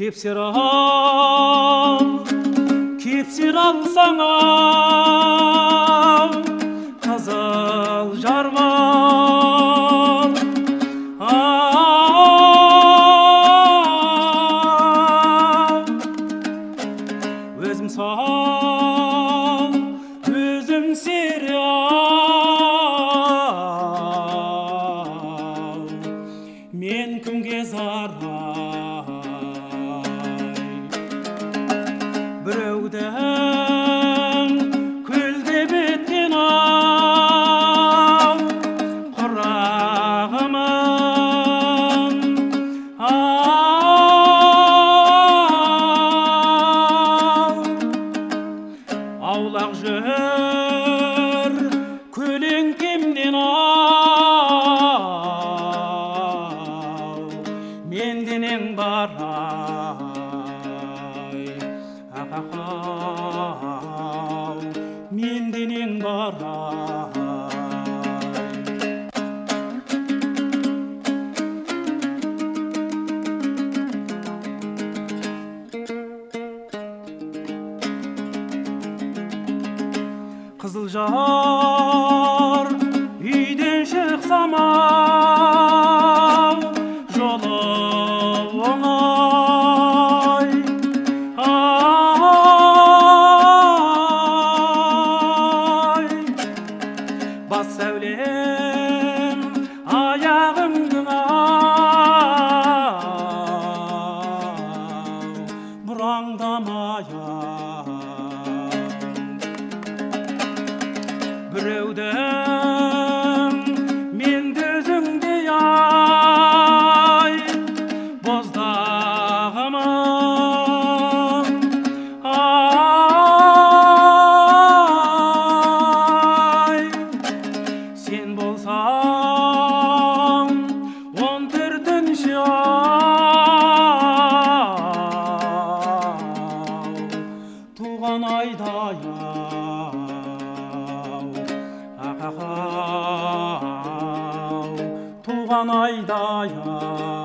кепсирам кепсиралсаң ау қызыл жармам ау өзім сау өзім сериал мен кімге зарай біреудің көлдеп өткен ау құрағымын ау аулақ жүр көлеңкемнен ау мен денең бар ай ахахау мен денең бар ай қызыл жар үйден шықсам бас сәулем аяғымдың ау бұраңдамай ау төртінші ау туған айдай ау ахахау туған айдай ау